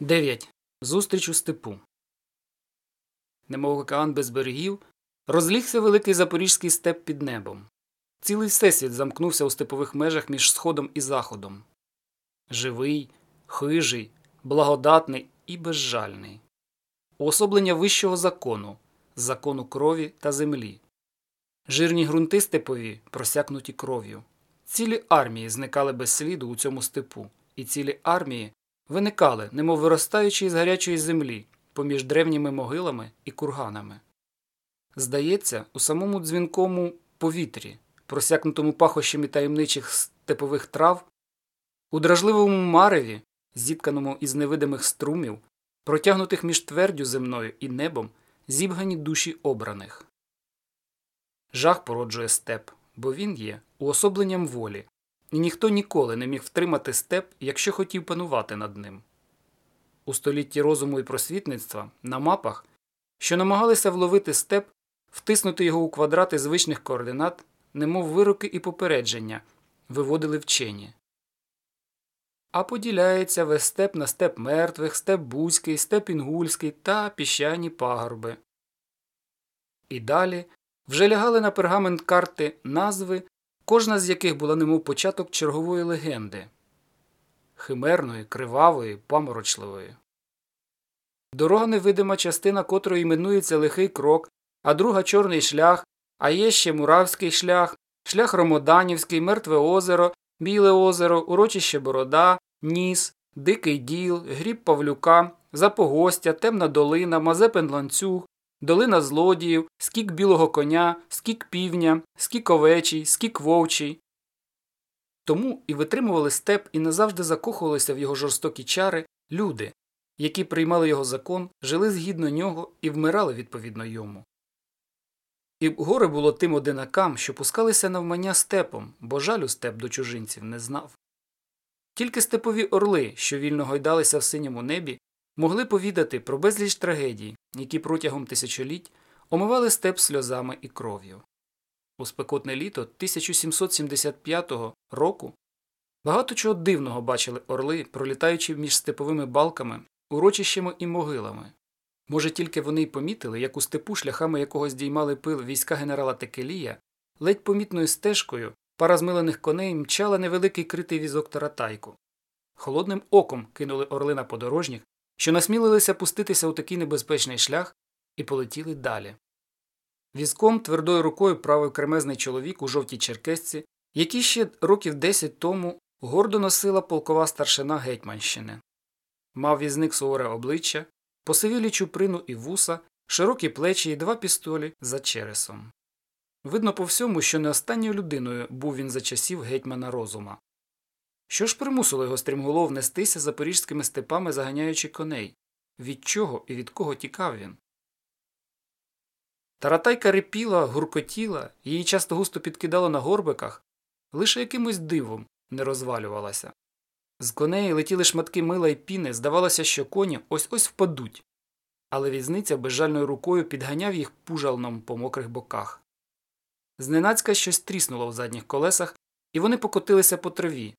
9. Зустріч у степу. Немов океан без берегів, розлігся великий запорізький степ під небом. Цілий всесвіт замкнувся у степових межах між сходом і заходом. Живий, хижий, благодатний і безжальний. Уособлення вищого закону, закону крові та землі. Жирні ґрунти степові, просякнуті кров'ю. Цілі армії зникали без сліду у цьому степу, і цілі армії виникали, немов виростаючи із гарячої землі, поміж древніми могилами і курганами. Здається, у самому дзвінкому повітрі, просякнутому пахощами таємничих степових трав, у дражливому мареві, зітканому із невидимих струмів, протягнутих між твердю земною і небом, зібгані душі обраних. Жах породжує степ, бо він є уособленням волі, і ніхто ніколи не міг втримати степ, якщо хотів панувати над ним. У столітті розуму і просвітництва на мапах, що намагалися вловити степ, втиснути його у квадрати звичних координат, немов вироки і попередження, виводили вчені. А поділяється весь степ на степ мертвих, степ бузький, степ інгульський та піщані пагорби. І далі вже лягали на пергамент карти назви кожна з яких була немов початок чергової легенди химерної, кривавої, паморочливої. Дорога невидима частина котрої іменується лихий крок, а друга чорний шлях, а є ще Муравський шлях, шлях Ромоданівський, Мертве озеро, Біле озеро, Урочище Борода, Ніс, Дикий діл, Гріб Павлюка, Запогостя, Темна долина, Мазепин ланцюг, долина злодіїв, скік білого коня, скік півня, скік овечий, скік вовчий. Тому і витримували степ і назавжди закохувалися в його жорстокі чари люди, які приймали його закон, жили згідно нього і вмирали відповідно йому. І горе було тим одинакам, що пускалися навмання степом, бо жалю степ до чужинців не знав. Тільки степові орли, що вільно гойдалися в синьому небі, могли повідати про безліч трагедій, які протягом тисячоліть омивали степ сльозами і кров'ю. У спекотне літо 1775 року багато чого дивного бачили орли, пролітаючи між степовими балками, урочищами і могилами. Може, тільки вони й помітили, як у степу, шляхами якого здіймали пил війська генерала Текелія, ледь помітною стежкою пара змилених коней мчала невеликий критий візок таратайку. Холодним оком кинули орли на подорожніх, що насмілилися пуститися у такий небезпечний шлях і полетіли далі. Візком твердою рукою правив кремезний чоловік у жовтій черкесці, який ще років десять тому гордо носила полкова старшина Гетьманщини. Мав візник суворе обличчя, посивілі чуприну і вуса, широкі плечі і два пістолі за чересом. Видно по всьому, що не останньою людиною був він за часів гетьмана розума. Що ж примусило його стрімголов нестися запорізькими степами, заганяючи коней? Від чого і від кого тікав він? Таратайка рипіла, гуркотіла, її часто густо підкидало на горбиках, лише якимось дивом не розвалювалася. З коней летіли шматки мила й піни, здавалося, що коні ось ось впадуть, але візниця безжальною рукою підганяв їх пужалном по мокрих боках. Зненацька щось тріснуло в задніх колесах, і вони покотилися по траві,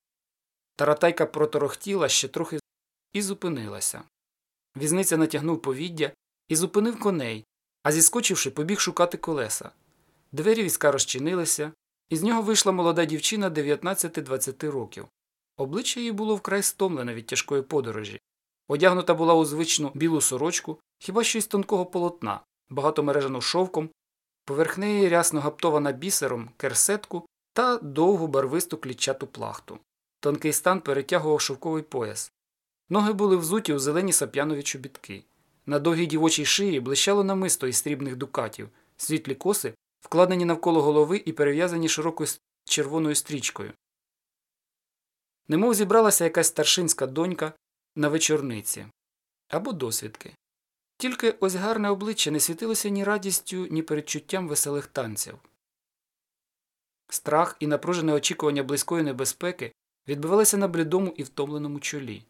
Таратайка проторохтіла ще трохи і зупинилася. Візниця натягнув повіддя і зупинив коней, а зіскочивши, побіг шукати колеса. Двері візка розчинилися, і з нього вийшла молода дівчина 19-20 років. Обличчя її було вкрай стомлене від тяжкої подорожі. Одягнута була у звичну білу сорочку, хіба що із тонкого полотна, багато мережану шовком, поверх неї рясно гаптована бісером, керсетку та довгу барвисту клітчату плахту. Тонкий стан перетягував шовковий пояс. Ноги були взуті у зелені сап'янові чобітки. На довгій дівочій шиї блищало намисто із срібних дукатів, світлі коси, вкладені навколо голови і перев'язані широкою червоною стрічкою. Немов зібралася якась старшинська донька на вечорниці або досвідки. Тільки ось гарне обличчя не світилося ні радістю, ні передчуттям веселих танців. Страх і напружене очікування близької небезпеки відбивалася на блідому і втомленому чолі.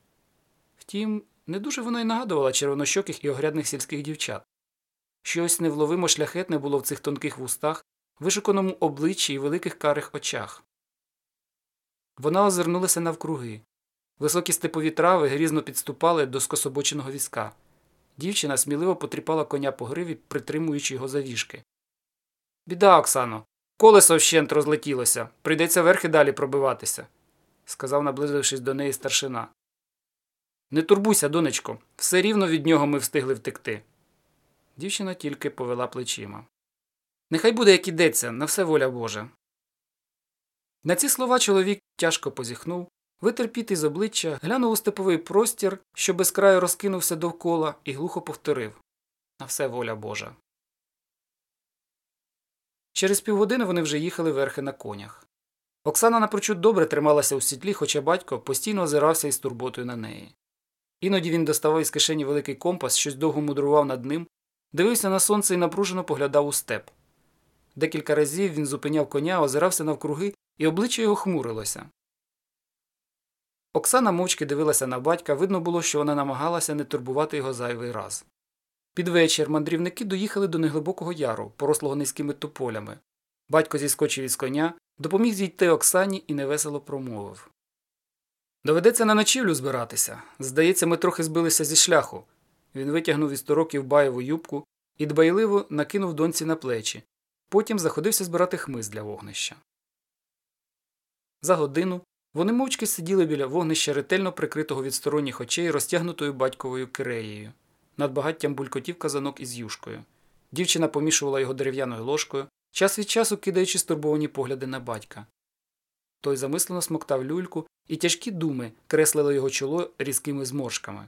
Втім, не дуже воно й нагадувало червонощоких і огрядних сільських дівчат. Щось невловимо шляхетне було в цих тонких вустах, вишуканому обличчі і великих карих очах. Вона озирнулася навкруги. Високі степові трави грізно підступали до скособоченого візка. Дівчина сміливо потріпала коня по гриві, притримуючи його за віжки. Біда, Оксано, колесо вщент розлетілося, прийдеться верхи далі пробиватися, сказав, наблизившись до неї старшина. Не турбуйся, донечко, все рівно від нього ми встигли втекти. Дівчина тільки повела плечима. Нехай буде, як ідеться, на все воля Божа. На ці слова чоловік тяжко позіхнув, витер піт із обличчя, глянув у степовий простір, що без краю розкинувся довкола, і глухо повторив На все воля Божа. Через півгодини вони вже їхали верхи на конях. Оксана напрочуд добре трималася у сідлі, хоча батько постійно озирався із турботою на неї. Іноді він доставав із кишені великий компас, щось довго мудрував над ним, дивився на сонце і напружено поглядав у степ. Декілька разів він зупиняв коня, озирався навкруги, і обличчя його хмурилося. Оксана мовчки дивилася на батька, видно було, що вона намагалася не турбувати його зайвий раз. Під вечір мандрівники доїхали до неглибокого яру, порослого низькими тополями. Батько зіскочив із коня, допоміг зійти Оксані і невесело промовив Доведеться на ночівлю збиратися. Здається, ми трохи збилися зі шляху. Він витягнув із тороків баєву юбку і дбайливо накинув доньці на плечі. Потім заходився збирати хмиз для вогнища. За годину вони мовчки сиділи біля вогнища ретельно прикритого від сторонніх очей розтягнутою батьковою киреєю. Над багаттям булькотів казанок із юшкою. Дівчина помішувала його дерев'яною ложкою, час від часу кидаючи стурбовані погляди на батька. Той замислено смоктав люльку, і тяжкі думи креслили його чоло різкими зморшками.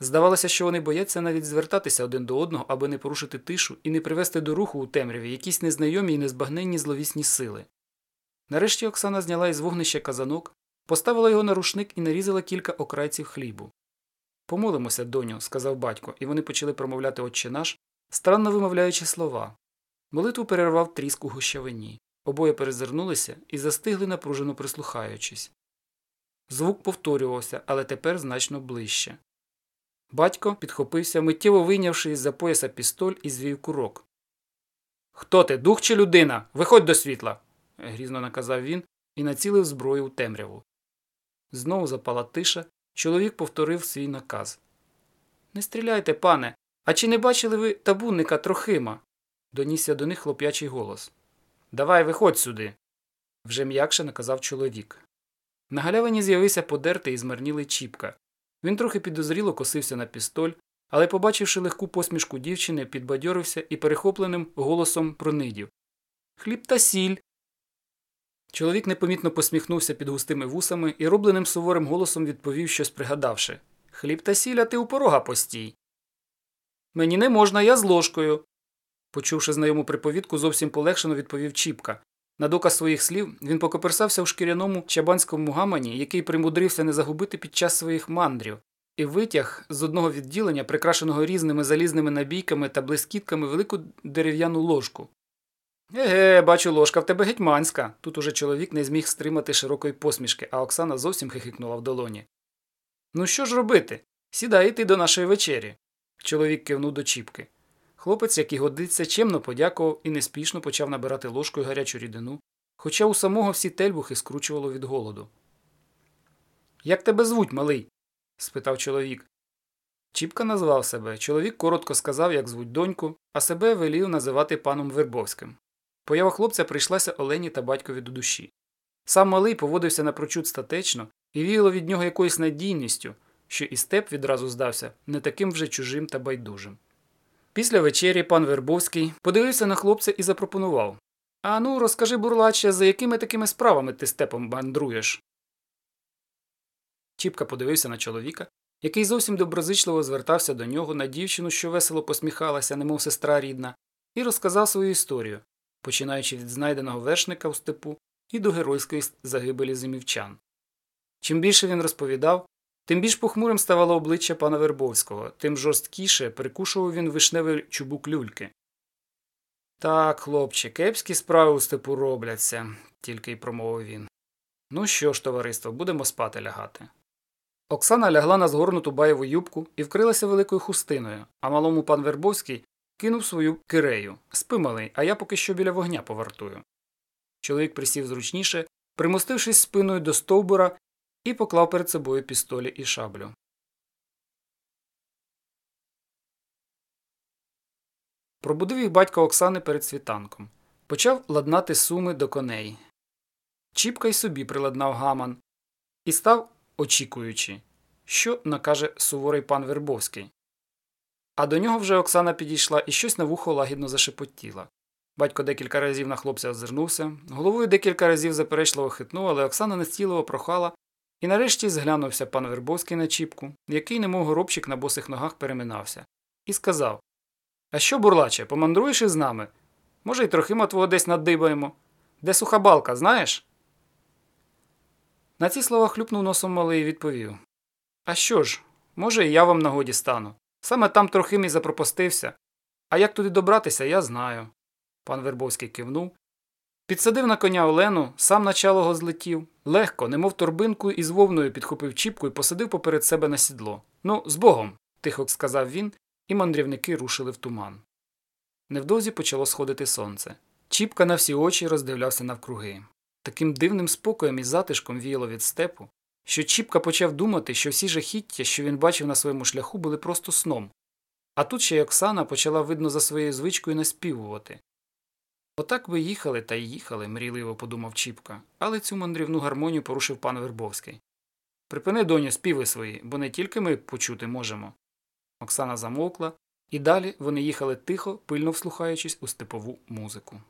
Здавалося, що вони бояться навіть звертатися один до одного, аби не порушити тишу і не привести до руху у темряві якісь незнайомі і незбагненні зловісні сили. Нарешті Оксана зняла із вогнища казанок, поставила його на рушник і нарізала кілька окрайців хлібу. Помолимося, доню, сказав батько, і вони почали промовляти отче наш, странно вимовляючи слова. Молитву перервав тріск у гущавині. Обоє перезирнулися і застигли напружено прислухаючись. Звук повторювався, але тепер значно ближче. Батько підхопився, миттєво вийнявши із за пояса пістоль і звів курок. Хто ти, дух чи людина? Виходь до світла. грізно наказав він і націлив зброю у темряву. Знову запала тиша, чоловік повторив свій наказ. Не стріляйте, пане, а чи не бачили ви табунника Трохима? Донісся до них хлоп'ячий голос. Давай, виходь сюди, вже м'якше наказав чоловік. На галявині з'явився подертий і змарнілий Чіпка. Він трохи підозріло косився на пістоль, але, побачивши легку посмішку дівчини, підбадьорився і перехопленим голосом пронидів Хліб та сіль. Чоловік непомітно посміхнувся під густими вусами і робленим суворим голосом відповів щось пригадавши Хліб та сіль, а ти у порога постій. Мені не можна, я з ложкою. Почувши знайому приповідку, зовсім полегшено відповів Чіпка. На доказ своїх слів він покоперсався у шкіряному чабанському гамані, який примудрився не загубити під час своїх мандрів, і витяг з одного відділення, прикрашеного різними залізними набійками та блискітками, велику дерев'яну ложку. Еге, бачу, ложка в тебе гетьманська. Тут уже чоловік не зміг стримати широкої посмішки, а Оксана зовсім хихикнула в долоні. Ну що ж робити? Сідай йти до нашої вечері. Чоловік кивнув до Чіпки. Хлопець, як і годиться, чемно подякував і неспішно почав набирати ложкою гарячу рідину, хоча у самого всі тельбухи скручувало від голоду. Як тебе звуть, малий? спитав чоловік. Чіпка назвав себе. Чоловік коротко сказав, як звуть доньку, а себе велів називати паном Вербовським. Поява хлопця прийшлася Олені та батькові до душі. Сам малий поводився напрочуд статечно і віяло від нього якоюсь надійністю, що і степ відразу здався не таким вже чужим та байдужим. Після вечері пан Вербовський подивився на хлопця і запропонував А ну, розкажи, бурлаче, за якими такими справами ти степом бандруєш? Чіпка подивився на чоловіка, який зовсім доброзичливо звертався до нього на дівчину, що весело посміхалася, немов сестра рідна, і розказав свою історію, починаючи від знайденого вершника в степу і до геройської загибелі зимівчан. Чим більше він розповідав, Тим більш похмурим ставало обличчя пана Вербовського, тим жорсткіше прикушував він вишневий чубук люльки. Так, хлопче, кепські справи у степу робляться, тільки й промовив він. Ну що ж, товариство, будемо спати лягати. Оксана лягла на згорнуту баєву юбку і вкрилася великою хустиною, а малому пан Вербовський кинув свою кирею. Спи малий, а я поки що біля вогня повартую. Чоловік присів зручніше, примостившись спиною до стовбура і поклав перед собою пістолі і шаблю. Пробудив їх батько Оксани перед світанком. Почав ладнати суми до коней. Чіпка й собі приладнав гаман і став очікуючи, що накаже суворий пан Вербовський. А до нього вже Оксана підійшла і щось на вухо лагідно зашепотіла. Батько декілька разів на хлопця озирнувся, головою декілька разів заперечливо хитнув, але Оксана нестіливо прохала, і нарешті зглянувся пан Вербовський на чіпку, який, немов горобчик на босих ногах переминався, і сказав А що, бурлаче, помандруєш із нами? Може, й трохима твого десь надибаємо. Де суха балка, знаєш? На ці слова хлюпнув носом малий і відповів А що ж, може, і я вам нагоді стану. Саме там трохи мій запропостився. А як туди добратися, я знаю. Пан Вербовський кивнув. Підсадив на коня Олену, сам началого злетів, легко, немов торбинку із вовною підхопив чіпку і посадив поперед себе на сідло. Ну, з Богом, тихо сказав він, і мандрівники рушили в туман. Невдовзі почало сходити сонце. Чіпка на всі очі роздивлявся навкруги. Таким дивним спокоєм і затишком віяло від степу, що Чіпка почав думати, що всі жахіття, що він бачив на своєму шляху, були просто сном. А тут ще й Оксана почала, видно, за своєю звичкою наспівувати. Отак ви їхали та й їхали, мрійливо подумав Чіпка, але цю мандрівну гармонію порушив пан Вербовський. Припини, доню, співи свої, бо не тільки ми почути можемо. Оксана замовкла, і далі вони їхали тихо, пильно вслухаючись у степову музику.